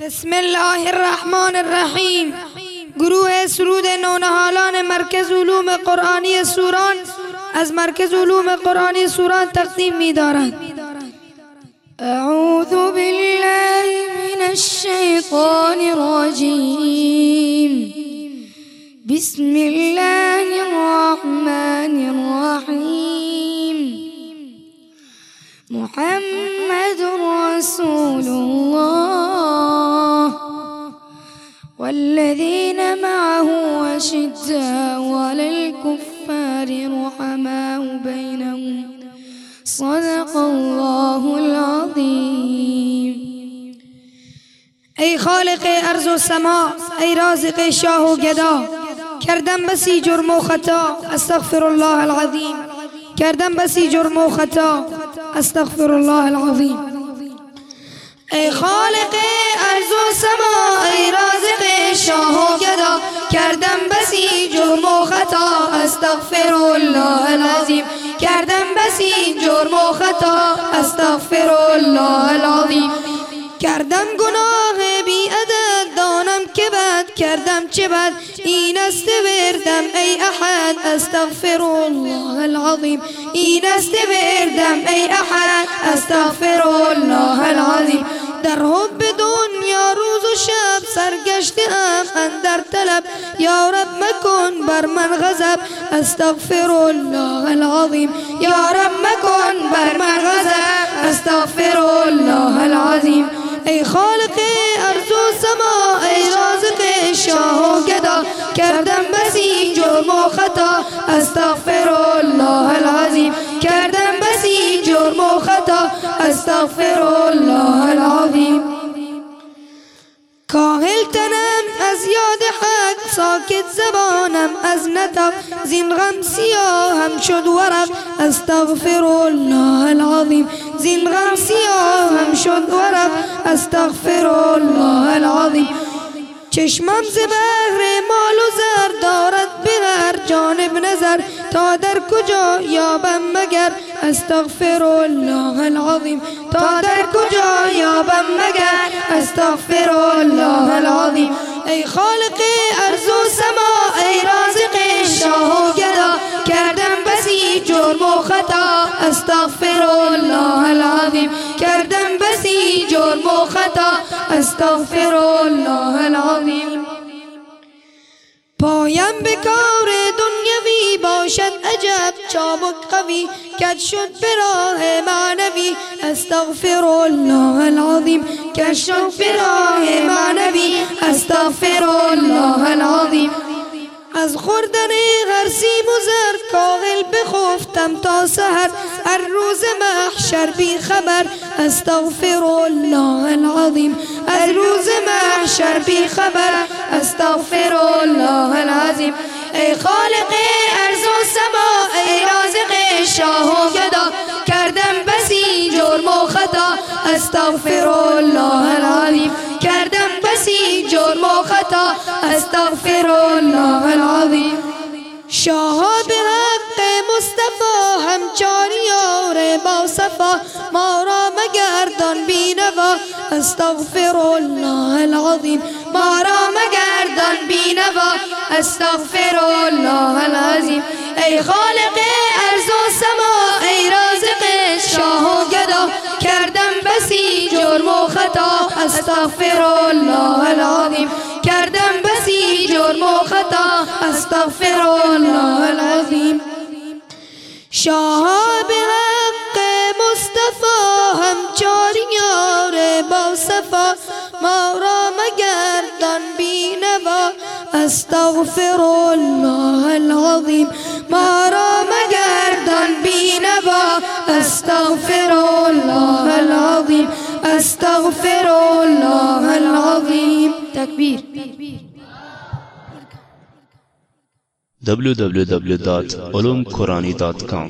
بسم الله الرحمن الرحیم. گروه سرود نونهالان مرکز علوم قرآنی سوران از مرکز علوم قرآنی سوران تقدیم می دارند أعوذ بالله من الشيطان الرجيم بسم الله الرحمن الرحيم محمد رسول الله. والذين معه أشداء على الكفار رحماء بينهم. صدق الله العظيم. ای خالق و سما ای رازق شاه و گدا. کردم بسی جرم خطا استغفر الله العظیم. کردم بسی جرم و خطا استغفر الله العظیم. ای خالق أرض و استغفر الله العظیم کردم بسی جرم و خطا. استغفر الله العظیم کردم گناه بی عدد. دانم که بد. کردم چه بد. این است وردم ای احد. استغفر الله العظیم این است وردم ای احد. استغفر الله العظیم در حب دنیا روز و شب سرگشته ام اندر طلب. یا رب مکن بر من غضب استغفر الله العظیم. یا رب مکن بر من غضب استغفر الله العظیم. ای خالق ارض و سما ای رازق شاه و گدا. کردم بسی جرم و خطا استغفر الله العظیم. کردم بسی جرم و خطا استغفر الله العظیم. کاهل تنم از یاد حق ساکت زبانم از نطق زین غم سیاهم شد ورق. استغفر الله العظیم. زین غم سیاهم شد ورق. استغفر الله العظیم. چشمم ز بحر مال و زر دارد به هر جانب نظر. تا در کجا یابم مگر؟ استغفر الله العظیم. تا در کجا یابم مگر؟ استغفر الله العظیم. ای خالق کردم بسی جرم و خطا. استغفر الله العظیم. پایم به کار دنیوی باشد عجب چابک قوی. کج شد به راه معنوی. استغفر الله العظیم. کج شد به معنوی. استغفر الله العظیم. از خوردن هر سیم و زر کاغل بخفتم تا سحر. هر روز محشر بی خبر. استغفر الله العظیم هر روز محشر بی خبر. استغفر الله العظیم ای خالق ارض و سما ای رازق شاه و گدا. کردم بسی جرم و خطا. استغفر استغفر الله العظیم شاه به حق مصطفی همچار یار با صفا. ما را مگردان بینوا. استغفر الله العظیم ما را مگردان بینوا. استغفر الله العظیم ای خالق ارض و سما ای رازق شاه و گدا. کردم بسی جرم و خطا. استغفر الله العظیم کردم بسی جرم و خطا استغفر الله العظیم شاه به حق مصطفی همچار یار با صفا. ما را مگردان بینوا استغفر الله العظیم. ما را مگردان بینوا استغفر الله العظیم. استغفر الله العظیم. تکبیر. www.ulumqurani.com